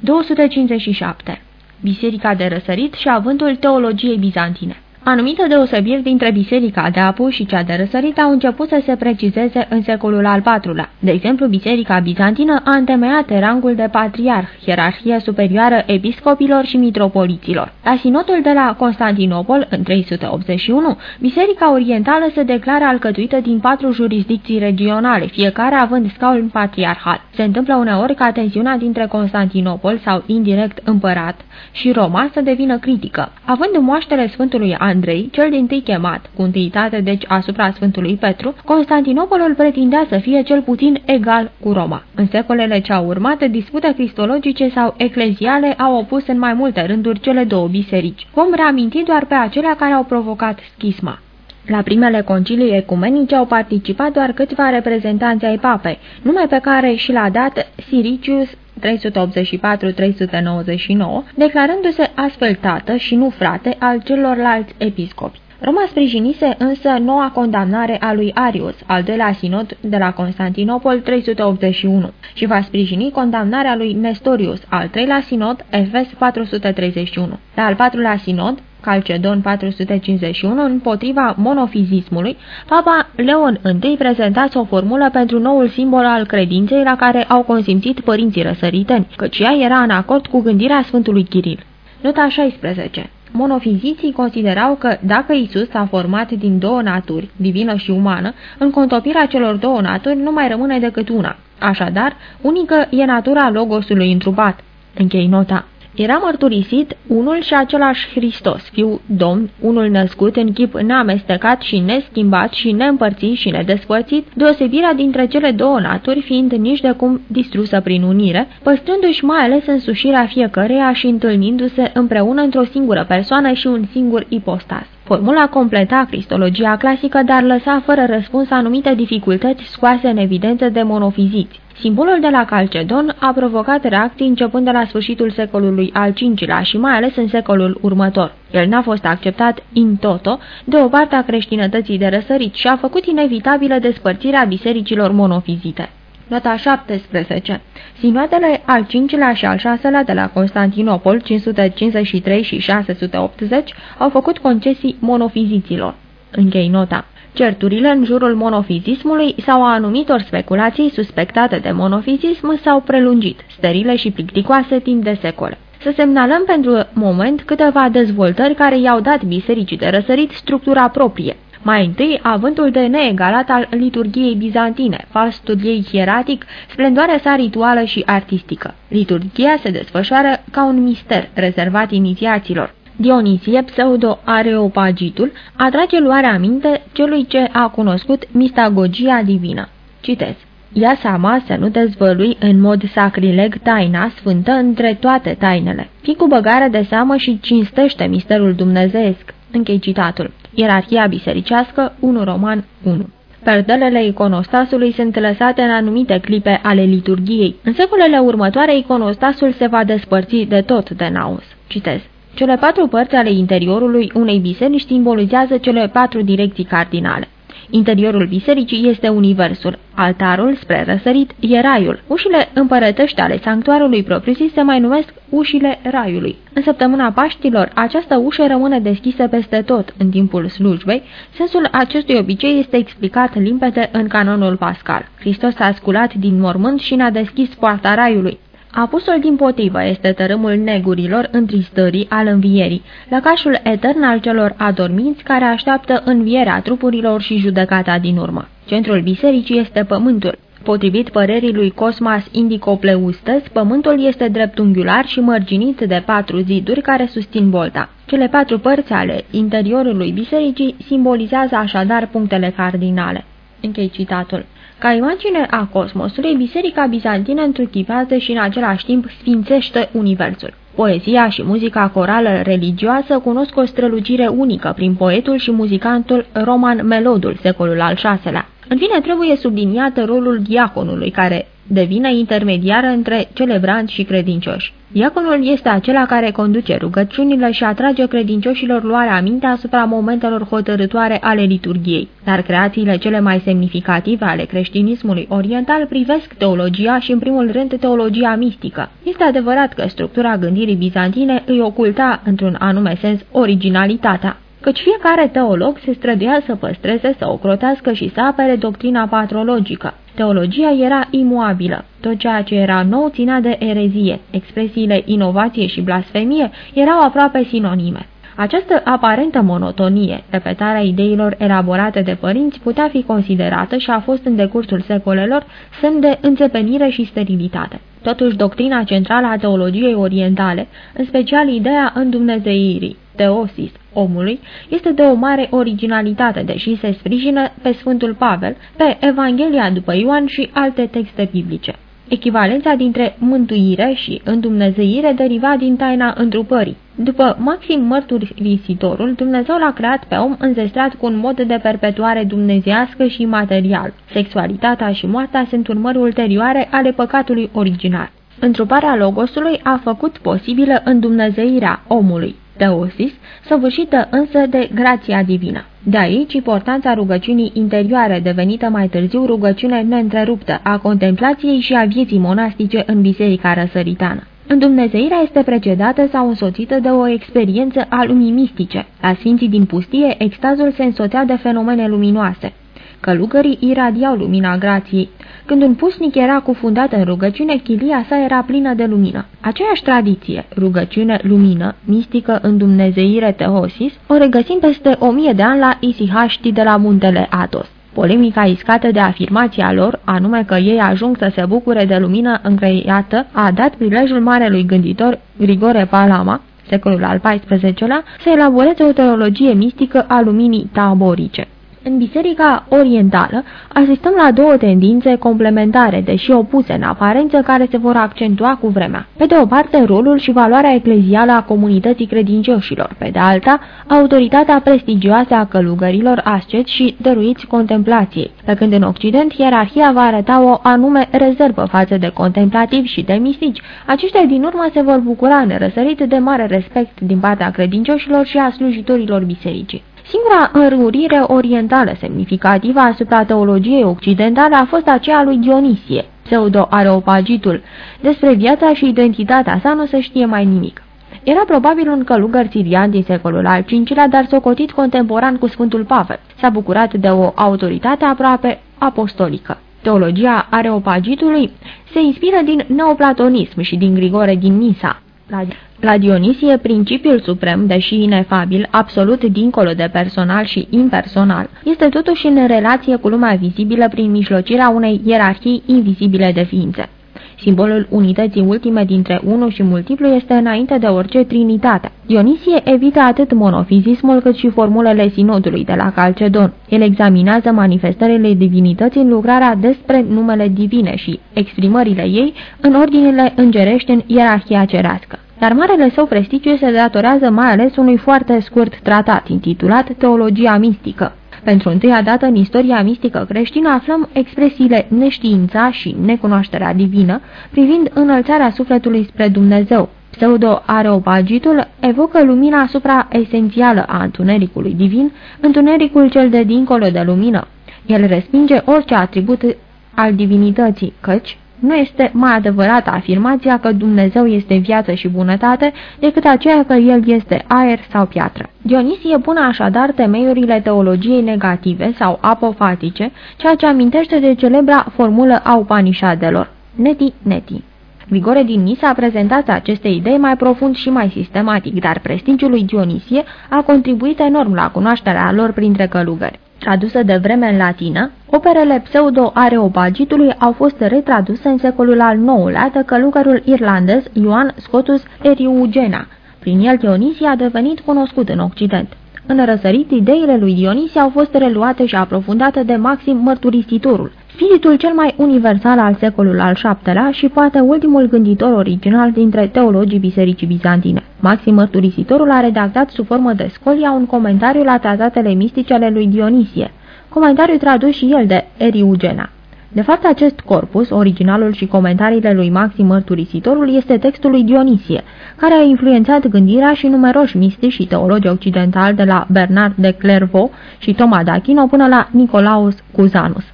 257. Biserica de răsărit și avântul teologiei bizantine Anumite deosebiri dintre biserica de apus și cea de răsărit au început să se precizeze în secolul al IV-lea. De exemplu, biserica bizantină a întemeiat rangul de patriarh, hierarhia superioară episcopilor și mitropoliților. La sinodul de la Constantinopol, în 381, biserica orientală se declară alcătuită din patru jurisdicții regionale, fiecare având scaun patriarhal. Se întâmplă uneori ca tensiunea dintre Constantinopol sau indirect împărat și Roma să devină critică. Având moaștele Sfântului Andrei, cel din tâi chemat, cu întâitate deci asupra Sfântului Petru, Constantinopolul pretindea să fie cel puțin egal cu Roma. În secolele ce au urmat, dispute cristologice sau ecleziale au opus în mai multe rânduri cele două biserici. Vom reaminti doar pe acelea care au provocat schisma. La primele concilii ecumenice au participat doar câțiva reprezentanți ai papei, nume pe care și l-a dat Siricius 384-399, declarându-se astfel tată și nu frate al celorlalți episcopi. Roma sprijinise însă noua condamnare a lui Arius, al doilea sinod de la Constantinopol 381, și va sprijini condamnarea lui Nestorius, al treilea sinod Efes 431. La al patrulea sinod, Calcedon 451, împotriva monofizismului, Papa Leon I prezentați o formulă pentru noul simbol al credinței la care au consimțit părinții răsăriteni, căci ea era în acord cu gândirea Sfântului Chiril. Nota 16 Monofiziții considerau că dacă Isus a format din două naturi, divină și umană, în contopirea celor două naturi nu mai rămâne decât una. Așadar, unică e natura Logosului întrupat. Închei nota. Era mărturisit unul și același Hristos, fiu Domn, unul născut în chip neamestecat și neschimbat și neîmpărțit și nedespărțit, deosebirea dintre cele două naturi fiind nici de cum distrusă prin unire, păstrându-și mai ales însușirea fiecăreia și întâlnindu-se împreună într-o singură persoană și un singur ipostas. Formula completa cristologia clasică, dar lăsa fără răspuns anumite dificultăți scoase în evidență de monofiziți. Simbolul de la Calcedon a provocat reacții începând de la sfârșitul secolului al V-lea și mai ales în secolul următor. El n-a fost acceptat in toto de o parte a creștinătății de răsărit și a făcut inevitabilă despărțirea bisericilor monofizite. Nota 17. Sinoadele al 5-lea și al 6-lea de la Constantinopol, 553 și 680, au făcut concesii monofiziților. Închei nota. Certurile în jurul monofizismului sau a anumitor speculații suspectate de monofizism s-au prelungit, sterile și plicticoase timp de secole. Să semnalăm pentru moment câteva dezvoltări care i-au dat bisericii de răsărit structura proprie. Mai întâi, avântul de neegalat al liturgiei bizantine, fastul ei hieratic, splendoarea sa rituală și artistică. Liturgia se desfășoară ca un mister rezervat inițiaților. Dionisie, pseudo-areopagitul, atrage luarea aminte celui ce a cunoscut mistagogia divină. Citez. Ia seama să nu dezvălui în mod sacrileg taina sfântă între toate tainele. Fii cu băgare de seamă și cinstește misterul dumnezeesc. Închei citatul. Ierarhia bisericească 1 Roman 1 Perdelele iconostasului sunt lăsate în anumite clipe ale liturgiei. În secolele următoare, iconostasul se va despărți de tot de naos. Citez. Cele patru părți ale interiorului unei biserici simbolizează cele patru direcții cardinale. Interiorul bisericii este universul, altarul spre răsărit e raiul. Ușile împărătești ale sanctuarului propriu-zis se mai numesc ușile raiului. În săptămâna Paștilor, această ușă rămâne deschisă peste tot în timpul slujbei. Sensul acestui obicei este explicat limpede în canonul pascal. Hristos a sculat din mormânt și ne-a deschis poarta raiului. Apusul din potrivă este tărâmul negurilor întristării al învierii, lăcașul etern al celor adormiți care așteaptă învierea trupurilor și judecata din urmă. Centrul bisericii este pământul. Potrivit părerii lui Cosmas Indicopleustes, pământul este dreptunghiular și mărginit de patru ziduri care susțin bolta. Cele patru părți ale interiorului bisericii simbolizează așadar punctele cardinale. Închei citatul. Ca imagine a cosmosului, Biserica Bizantină întruchipează și în același timp sfințește Universul. Poezia și muzica corală religioasă cunosc o strălucire unică prin poetul și muzicantul Roman Melodul, secolul al VI-lea. În fine, trebuie subliniat rolul diaconului, care devine intermediară între celebranți și credincioși. Diaconul este acela care conduce rugăciunile și atrage credincioșilor luarea aminte asupra momentelor hotărătoare ale liturgiei, dar creațiile cele mai semnificative ale creștinismului oriental privesc teologia și în primul rând teologia mistică. Este adevărat că structura gândirii bizantine îi oculta într-un anume sens originalitatea, căci fiecare teolog se străduia să păstreze, să ocrotească și să apere doctrina patrologică. Teologia era imuabilă. Tot ceea ce era nou ținea de erezie. Expresiile inovație și blasfemie erau aproape sinonime. Această aparentă monotonie, repetarea ideilor elaborate de părinți, putea fi considerată și a fost în decursul secolelor semn de înțepenire și sterilitate. Totuși, doctrina centrală a teologiei orientale, în special ideea îndumnezeirii, teosis, omului, este de o mare originalitate, deși se sprijină pe Sfântul Pavel, pe Evanghelia după Ioan și alte texte biblice. Echivalența dintre mântuire și îndumnezeire deriva din taina întrupării. După maxim mărturisitorul, Dumnezeu l-a creat pe om înzestrat cu un mod de perpetuare dumnezească și material. Sexualitatea și moartea sunt urmări ulterioare ale păcatului original. Întruparea Logosului a făcut posibilă îndumnezeirea omului, teosis, săvârșită însă de grația divină. De aici importanța rugăciunii interioare, devenită mai târziu rugăciune neîntreruptă a contemplației și a vieții monastice în biserica răsăritană. Îndumnezeirea este precedată sau însoțită de o experiență a lumii mistice. La Sfinții din pustie, extazul se însoțea de fenomene luminoase. Călugării iradiau lumina grației. Când un pusnic era cufundat în rugăciune, chilia sa era plină de lumină. Aceeași tradiție, rugăciune, lumină, mistică în Dumnezeire Teosis, o regăsim peste o mie de ani la Isihaști de la muntele Atos. Polemica iscată de afirmația lor, anume că ei ajung să se bucure de lumină încreiată, a dat prilejul marelui gânditor Grigore Palama, secolul al XIV-lea, să elaboreze o teologie mistică a luminii taborice. În Biserica Orientală asistăm la două tendințe complementare, deși opuse în aparență, care se vor accentua cu vremea. Pe de o parte, rolul și valoarea eclezială a comunității credincioșilor, pe de alta, autoritatea prestigioasă a călugărilor asceți și dăruiți contemplației, pe când în Occident ierarhia va arăta o anume rezervă față de contemplativi și de mistici. Aceștia din urmă se vor bucura nerăsărit de mare respect din partea credincioșilor și a slujitorilor bisericii. Singura înrurire orientală semnificativă asupra teologiei occidentale a fost aceea lui Dionisie, pseudo-areopagitul. Despre viața și identitatea sa nu se știe mai nimic. Era probabil un călugăr sirian din secolul al V-lea, dar socotit contemporan cu Sfântul Pavel. S-a bucurat de o autoritate aproape apostolică. Teologia areopagitului se inspiră din neoplatonism și din Grigore din Nisa. La Dionisie, principiul suprem, deși inefabil, absolut dincolo de personal și impersonal, este totuși în relație cu lumea vizibilă prin mijlocirea unei ierarhii invizibile de ființe. Simbolul unității ultime dintre unul și multiplu este înainte de orice trinitate. Dionisie evită atât monofizismul cât și formulele sinodului de la Calcedon. El examinează manifestările divinității în lucrarea despre numele divine și exprimările ei în ordinele îngerești în ierarhia cerească dar marele său prestigiu se datorează mai ales unui foarte scurt tratat intitulat Teologia mistică. Pentru întâia dată în istoria mistică creștină aflăm expresiile neștiința și necunoașterea divină privind înălțarea sufletului spre Dumnezeu. Pseudo-areopagitul evocă lumina supra esențială a întunericului divin, întunericul cel de dincolo de lumină. El respinge orice atribut al divinității, căci nu este mai adevărată afirmația că Dumnezeu este viață și bunătate decât aceea că El este aer sau piatră. Dionisie pune așadar temeiurile teologiei negative sau apofatice, ceea ce amintește de celebra formulă a Upanishadelor. Neti, neti. Grigore din Nisa a prezentat aceste idei mai profund și mai sistematic, dar prestigiul lui Dionisie a contribuit enorm la cunoașterea lor printre călugări. Tradusă de vreme în latină, operele pseudo-areopagitului au fost retraduse în secolul al IX-lea de călugărul irlandez Ioan Scotus Eriugena. Prin el Dionisie a devenit cunoscut în Occident. În răsărit, ideile lui Dionisie au fost reluate și aprofundate de Maxim Mărturisitorul, spiritul cel mai universal al secolului al VII-lea și poate ultimul gânditor original dintre teologii bisericii bizantine. Maxim Mărturisitorul a redactat sub formă de scolia un comentariu la tratatele mistice ale lui Dionisie, comentariu tradus și el de Eriugena. De fapt, acest corpus, originalul și comentariile lui Maxim Mărturisitorul, este textul lui Dionisie, care a influențat gândirea și numeroși mistici și teologi occidentali de la Bernard de Clairvaux și Thomas d'Aquino până la Nicolaus Cusanus.